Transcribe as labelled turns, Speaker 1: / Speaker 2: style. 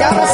Speaker 1: Yeah.